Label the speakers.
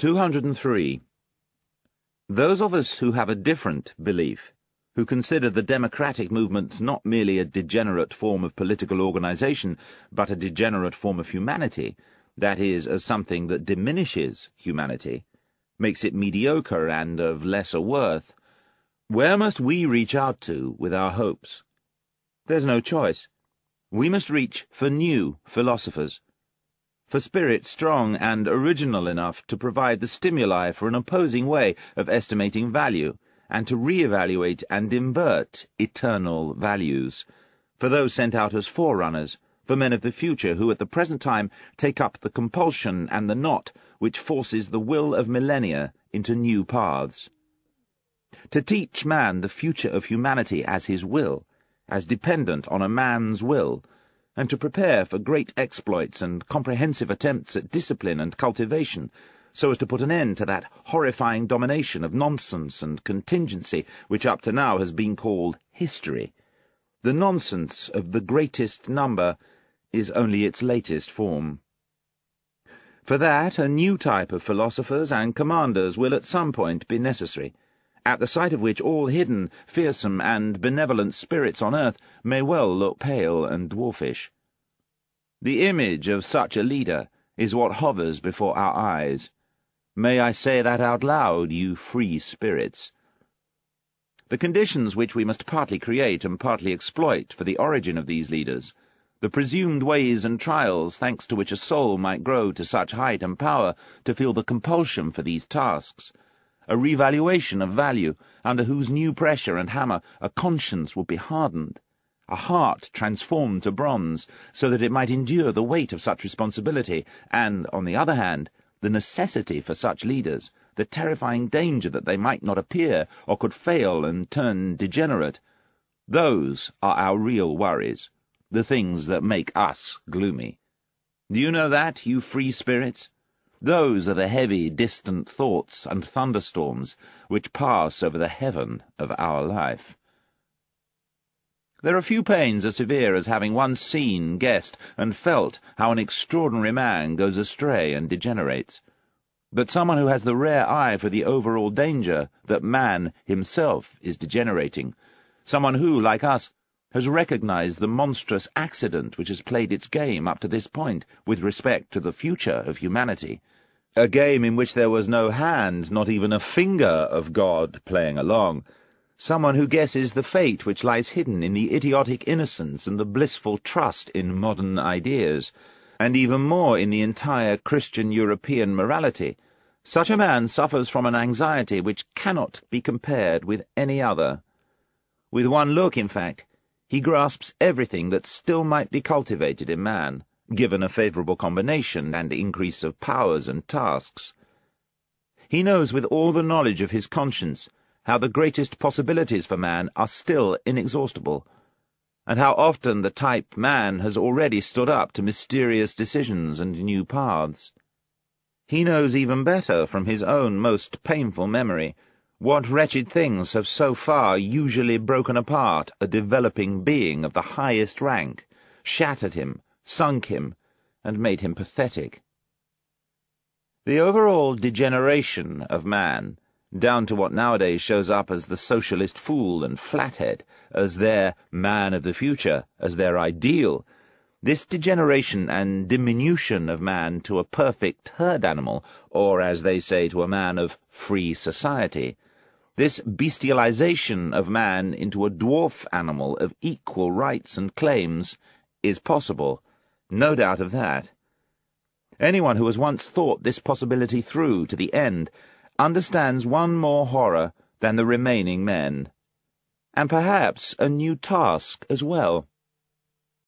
Speaker 1: 203. Those of us who have a different belief, who consider the democratic movement not merely a degenerate form of political organization, but a degenerate form of humanity, that is, as something that diminishes humanity, makes it mediocre and of lesser worth, where must we reach out to with our hopes? There's no choice. We must reach for new philosophers for spirit strong and original enough to provide the stimuli for an opposing way of estimating value, and to re-evaluate and invert eternal values, for those sent out as forerunners, for men of the future who at the present time take up the compulsion and the knot which forces the will of millennia into new paths. To teach man the future of humanity as his will, as dependent on a man's will, and to prepare for great exploits and comprehensive attempts at discipline and cultivation, so as to put an end to that horrifying domination of nonsense and contingency which up to now has been called history. The nonsense of the greatest number is only its latest form. For that, a new type of philosophers and commanders will at some point be necessary, at the sight of which all hidden, fearsome, and benevolent spirits on earth may well look pale and dwarfish. The image of such a leader is what hovers before our eyes. May I say that out loud, you free spirits? The conditions which we must partly create and partly exploit for the origin of these leaders, the presumed ways and trials thanks to which a soul might grow to such height and power to feel the compulsion for these tasks, a revaluation of value, under whose new pressure and hammer a conscience would be hardened, a heart transformed to bronze, so that it might endure the weight of such responsibility, and, on the other hand, the necessity for such leaders, the terrifying danger that they might not appear, or could fail and turn degenerate. Those are our real worries, the things that make us gloomy. Do you know that, you free spirits? Those are the heavy, distant thoughts and thunderstorms which pass over the heaven of our life. There are few pains as severe as having once seen, guessed, and felt how an extraordinary man goes astray and degenerates. But someone who has the rare eye for the overall danger that man himself is degenerating, someone who, like us, has recognized the monstrous accident which has played its game up to this point with respect to the future of humanity, a game in which there was no hand, not even a finger of God playing along, someone who guesses the fate which lies hidden in the idiotic innocence and the blissful trust in modern ideas, and even more in the entire Christian European morality, such a man suffers from an anxiety which cannot be compared with any other. With one look, in fact, he grasps everything that still might be cultivated in man, given a favourable combination and increase of powers and tasks. He knows with all the knowledge of his conscience how the greatest possibilities for man are still inexhaustible, and how often the type man has already stood up to mysterious decisions and new paths. He knows even better from his own most painful memory what wretched things have so far usually broken apart a developing being of the highest rank, shattered him, sunk him, and made him pathetic? The overall degeneration of man, down to what nowadays shows up as the socialist fool and flathead, as their man of the future, as their ideal, this degeneration and diminution of man to a perfect herd animal, or, as they say, to a man of free society, this bestialization of man into a dwarf animal of equal rights and claims is possible, no doubt of that. Anyone who has once thought this possibility through to the end understands one more horror than the remaining men, and perhaps a new task as well.